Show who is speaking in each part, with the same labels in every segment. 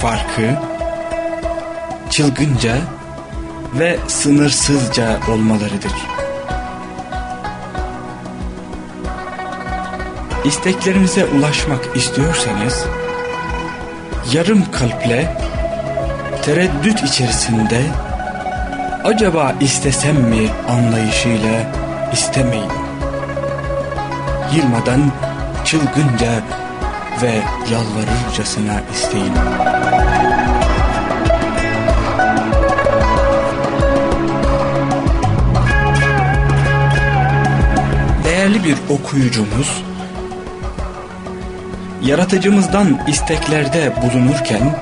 Speaker 1: farkı çılgınca ve sınırsızca olmalarıdır. İsteklerinize ulaşmak istiyorsanız yarım kalple tereddüt içerisinde acaba istesem mi anlayışıyla istemeyin. Yılmadan çılgınca ve yalvarırcasına isteyin. Değerli bir okuyucumuz, yaratıcımızdan isteklerde bulunurken,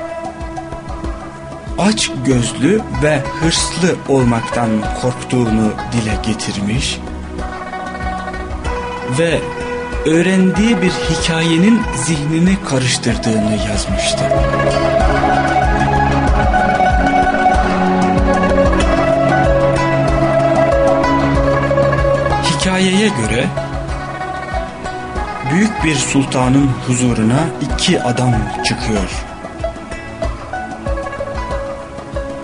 Speaker 1: aç gözlü ve hırslı olmaktan korktuğunu dile getirmiş ve öğrendiği bir hikayenin zihnini karıştırdığını yazmıştı. Hikayeye göre büyük bir sultanın huzuruna iki adam çıkıyor.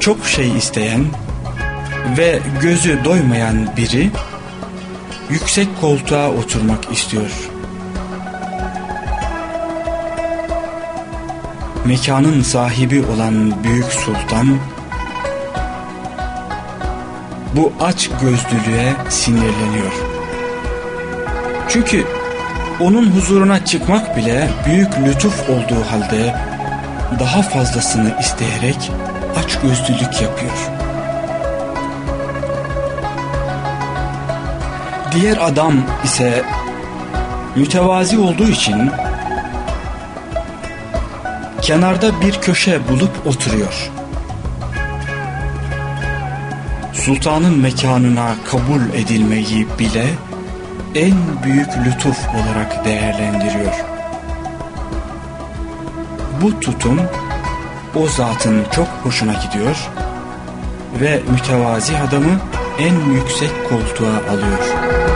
Speaker 1: Çok şey isteyen ve gözü doymayan biri yüksek koltuğa oturmak istiyor. Mekanın sahibi olan büyük sultan bu aç gözlülüğe sinirleniyor. Çünkü onun huzuruna çıkmak bile büyük lütuf olduğu halde daha fazlasını isteyerek aç gözlülük yapıyor. Diğer adam ise mütevazi olduğu için kenarda bir köşe bulup oturuyor. Sultanın mekanına kabul edilmeyi bile en büyük lütuf olarak değerlendiriyor. Bu tutum o zatın çok hoşuna gidiyor ve mütevazi adamı en yüksek koltuğa alıyor.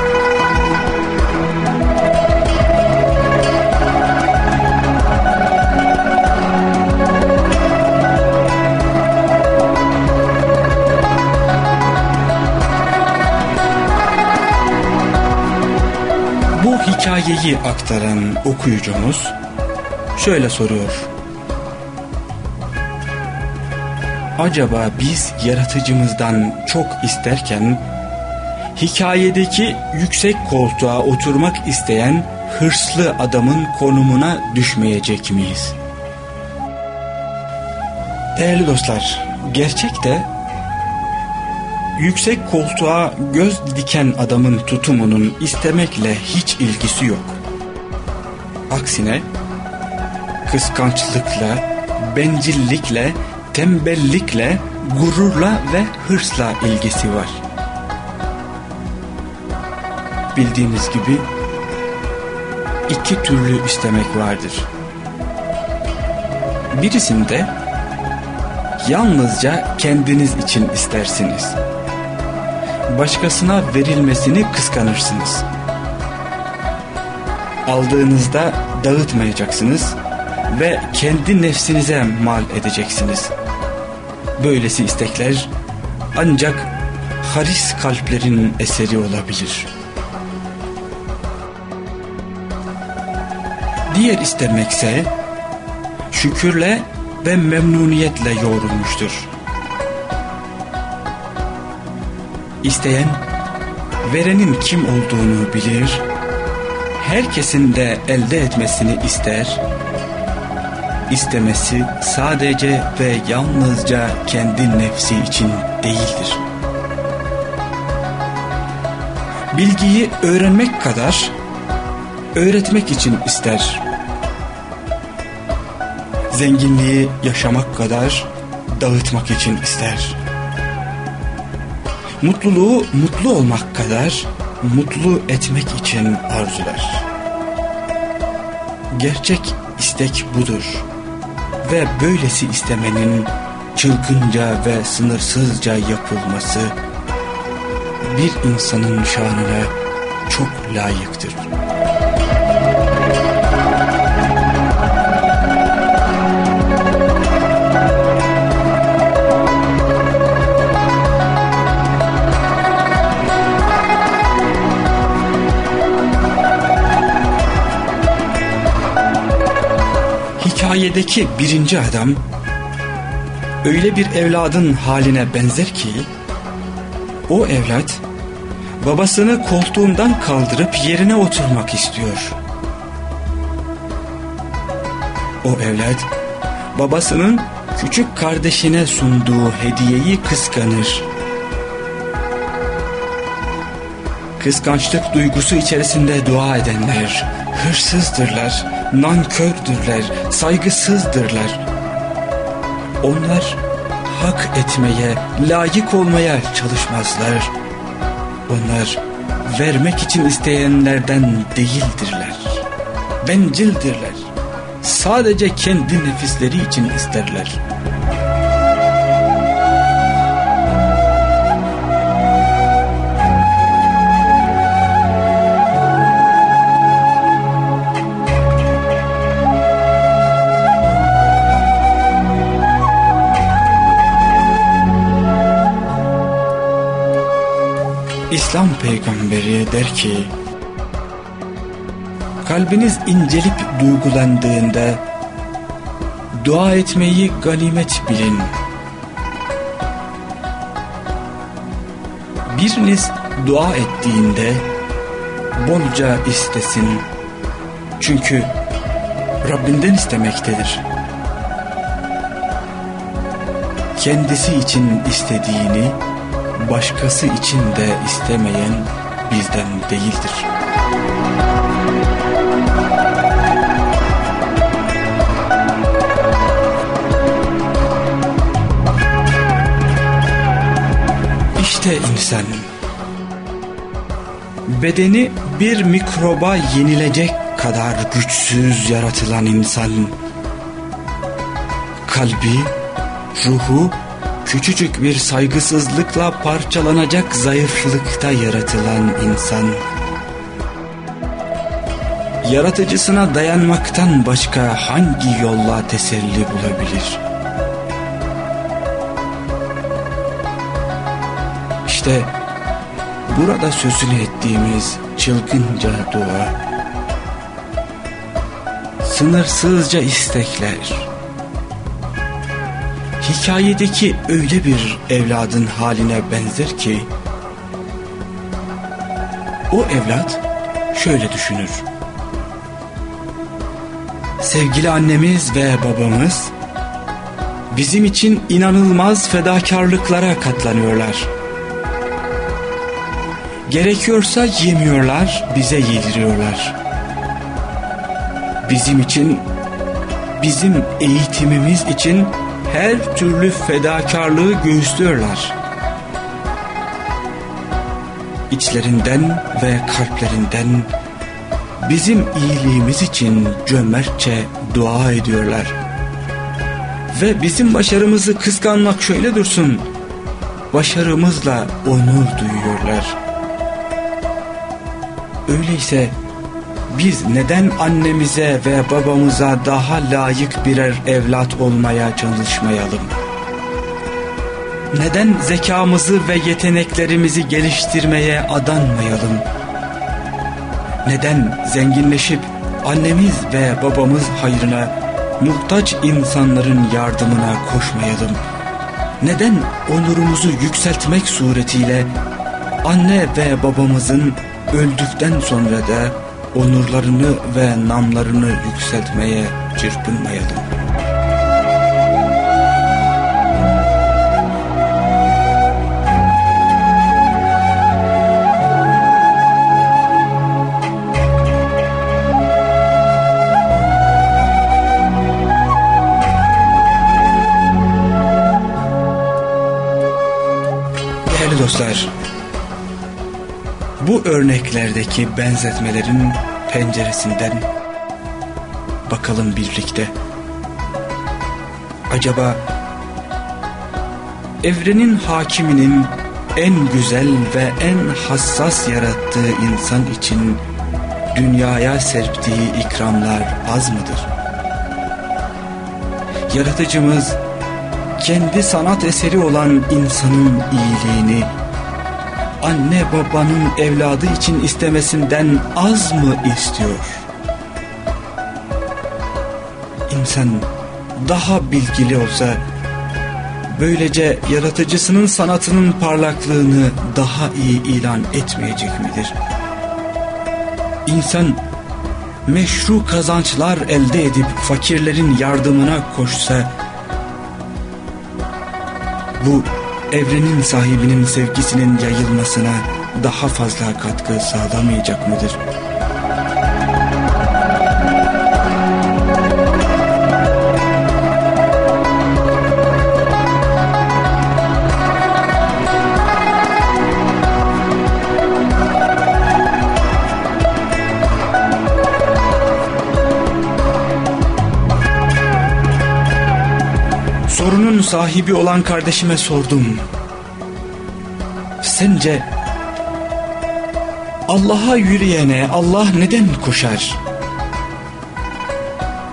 Speaker 1: Hikayeyi aktaran okuyucumuz şöyle soruyor. Acaba biz yaratıcımızdan çok isterken hikayedeki yüksek koltuğa oturmak isteyen hırslı adamın konumuna düşmeyecek miyiz? Değerli dostlar, gerçekte yüksek koltuğa göz diken adamın tutumunun istemekle hiç ilgisi yok. Aksine kıskançlıkla, bencillikle, tembellikle, gururla ve hırsla ilgisi var. Bildiğiniz gibi iki türlü istemek vardır. Birisinde yalnızca kendiniz için istersiniz. Başkasına verilmesini kıskanırsınız. Aldığınızda dağıtmayacaksınız ve kendi nefsinize mal edeceksiniz. Böylesi istekler ancak haris kalplerin eseri olabilir. Diğer istemekse şükürle ve memnuniyetle yoğrulmuştur. İsteyen verenin kim olduğunu bilir, herkesin de elde etmesini ister, istemesi sadece ve yalnızca kendi nefsi için değildir. Bilgiyi öğrenmek kadar öğretmek için ister. zenginliği yaşamak kadar dağıtmak için ister. Mutluluğu mutlu olmak kadar mutlu etmek için arzular. Gerçek istek budur ve böylesi istemenin çılgınca ve sınırsızca yapılması bir insanın şanına çok layıktır. Hikayedeki birinci adam öyle bir evladın haline benzer ki o evlat babasını koltuğundan kaldırıp yerine oturmak istiyor. O evlat babasının küçük kardeşine sunduğu hediyeyi kıskanır. Kıskançlık duygusu içerisinde dua edenler hırsızdırlar, nankördürler, saygısızdırlar. Onlar hak etmeye, layık olmaya çalışmazlar. Onlar vermek için isteyenlerden değildirler. Bencildirler. Sadece kendi nefisleri için isterler. Peygamberi der ki Kalbiniz incelip duygulandığında dua etmeyi ganimet bilin. Biriniz dua ettiğinde bolca istesin. Çünkü Rabbinden istemektedir. Kendisi için istediğini başkası için de istemeyen bizden değildir. İşte insan bedeni bir mikroba yenilecek kadar güçsüz yaratılan insan kalbi, ruhu küçücük bir saygısızlıkla parçalanacak zayıflıkta yaratılan insan, yaratıcısına dayanmaktan başka hangi yolla teselli bulabilir? İşte burada sözünü ettiğimiz çılgınca dua, sınırsızca istekler, hikayedeki öyle bir evladın haline benzer ki o evlat şöyle düşünür. Sevgili annemiz ve babamız bizim için inanılmaz fedakarlıklara katlanıyorlar. Gerekiyorsa yemiyorlar, bize yediriyorlar. Bizim için, bizim eğitimimiz için her türlü fedakarlığı göğüslüyorlar. İçlerinden ve kalplerinden bizim iyiliğimiz için cömertçe dua ediyorlar. Ve bizim başarımızı kıskanmak şöyle dursun, başarımızla onur duyuyorlar. Öyleyse biz neden annemize ve babamıza daha layık birer evlat olmaya çalışmayalım? Neden zekamızı ve yeteneklerimizi geliştirmeye adanmayalım? Neden zenginleşip annemiz ve babamız hayrına muhtaç insanların yardımına koşmayalım? Neden onurumuzu yükseltmek suretiyle anne ve babamızın öldükten sonra da onurlarını ve namlarını yükseltmeye çırpınmayalım. Bu örneklerdeki benzetmelerin penceresinden bakalım birlikte. Acaba evrenin hakiminin en güzel ve en hassas yarattığı insan için dünyaya serptiği ikramlar az mıdır? Yaratıcımız kendi sanat eseri olan insanın iyiliğini anne babanın evladı için istemesinden az mı istiyor? İnsan daha bilgili olsa böylece yaratıcısının sanatının parlaklığını daha iyi ilan etmeyecek midir? İnsan meşru kazançlar elde edip fakirlerin yardımına koşsa bu evrenin sahibinin sevgisinin yayılmasına daha fazla katkı sağlamayacak mıdır? Sorunun sahibi olan kardeşime sordum. Sence Allah'a yürüyene Allah neden koşar?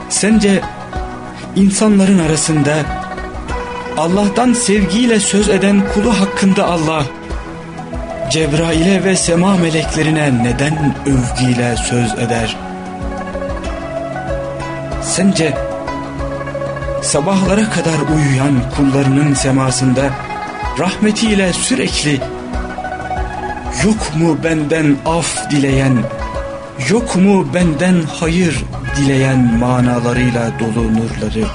Speaker 1: Sence insanların arasında Allah'tan sevgiyle söz eden kulu hakkında Allah Cebrail'e ve sema meleklerine neden övgüyle söz eder? Sence sabahlara kadar uyuyan kullarının semasında rahmetiyle sürekli yok mu benden af dileyen, yok mu benden hayır dileyen manalarıyla dolu nurları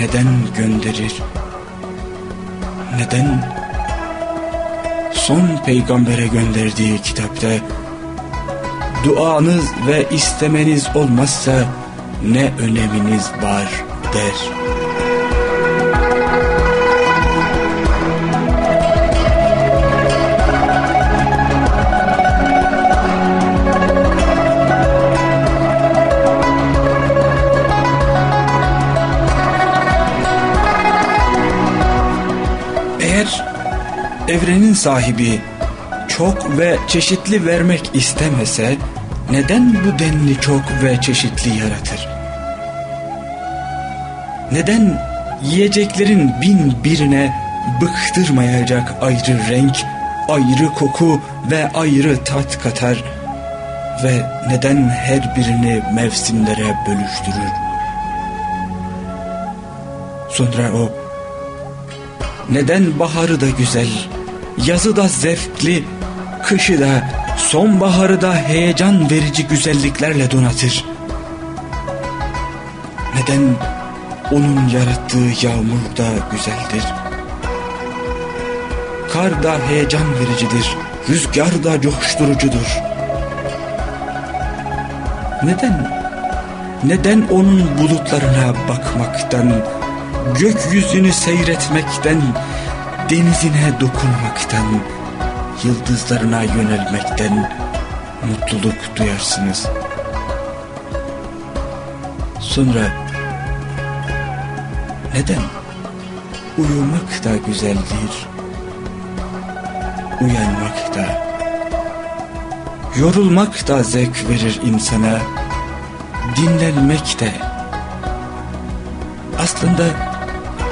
Speaker 1: neden gönderir? Neden son peygambere gönderdiği kitapta duanız ve istemeniz olmazsa ne öneminiz var?'' Der. Eğer evrenin sahibi çok ve çeşitli vermek istemese neden bu denli çok ve çeşitli yaratır? Neden yiyeceklerin bin birine bıktırmayacak ayrı renk, ayrı koku ve ayrı tat katar ve neden her birini mevsimlere bölüştürür? Sonra o neden baharı da güzel, yazı da zevkli, kışı da, sonbaharı da heyecan verici güzelliklerle donatır? Neden onun yarattığı yağmur da güzeldir. Kar da heyecan vericidir. Rüzgar da coşturucudur. Neden? Neden onun bulutlarına bakmaktan, gökyüzünü seyretmekten, denizine dokunmaktan, yıldızlarına yönelmekten mutluluk duyarsınız. Sonra neden? Uyumak da güzeldir. Uyanmak da. Yorulmak da zevk verir insana. Dinlenmek de. Aslında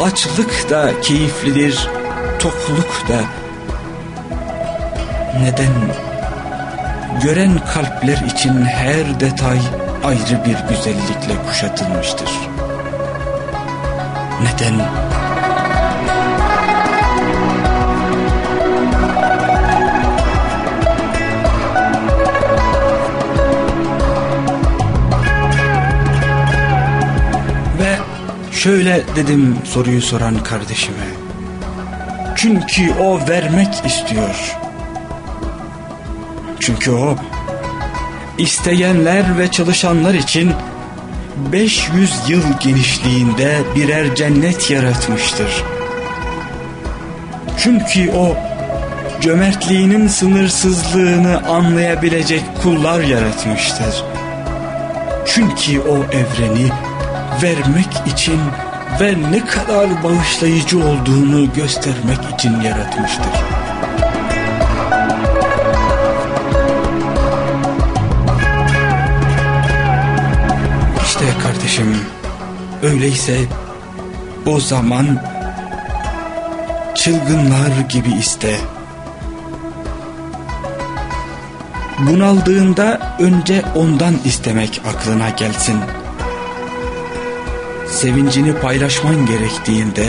Speaker 1: açlık da keyiflidir, tokluk da. Neden? Gören kalpler için her detay ayrı bir güzellikle kuşatılmıştır. Neden? Ve şöyle dedim soruyu soran kardeşime. Çünkü o vermek istiyor. Çünkü o isteyenler ve çalışanlar için 500 yıl genişliğinde birer cennet yaratmıştır. Çünkü o cömertliğinin sınırsızlığını anlayabilecek kullar yaratmıştır. Çünkü o evreni vermek için ve ne kadar bağışlayıcı olduğunu göstermek için yaratmıştır. Kardeşim, öyleyse o zaman çılgınlar gibi iste. Bunaldığında önce ondan istemek aklına gelsin.'' sevincini paylaşman gerektiğinde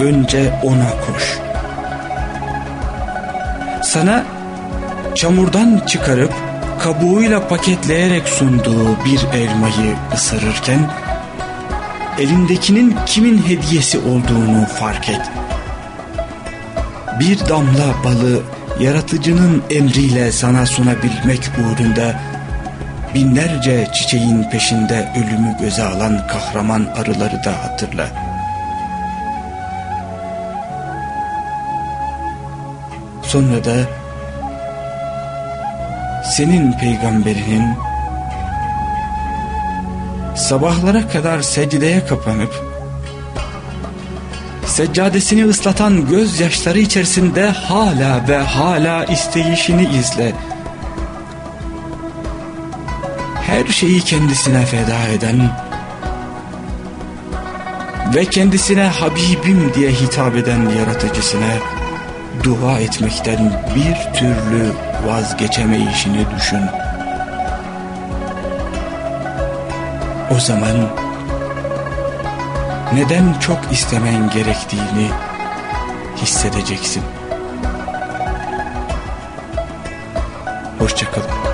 Speaker 1: önce ona koş. Sana çamurdan çıkarıp kabuğuyla paketleyerek sunduğu bir elmayı ısırırken elindekinin kimin hediyesi olduğunu fark et. Bir damla balı yaratıcının emriyle sana sunabilmek uğrunda binlerce çiçeğin peşinde ölümü göze alan kahraman arıları da hatırla. Sonra da senin peygamberinin sabahlara kadar secdeye kapanıp seccadesini ıslatan gözyaşları içerisinde hala ve hala isteyişini izle.'' her şeyi kendisine feda eden ve kendisine Habibim diye hitap eden yaratıcısına dua etmekten bir türlü vazgeçemeyişini düşün. O zaman neden çok istemen gerektiğini hissedeceksin. Hoşçakalın.